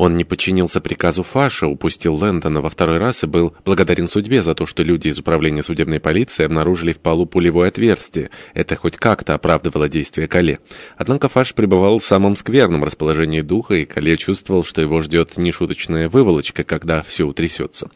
Он не подчинился приказу Фаша, упустил Лэндона во второй раз и был благодарен судьбе за то, что люди из управления судебной полиции обнаружили в полу пулевое отверстие. Это хоть как-то оправдывало действия Кале. Однако Фаш пребывал в самом скверном расположении духа, и Кале чувствовал, что его ждет нешуточная выволочка, когда все утрясется.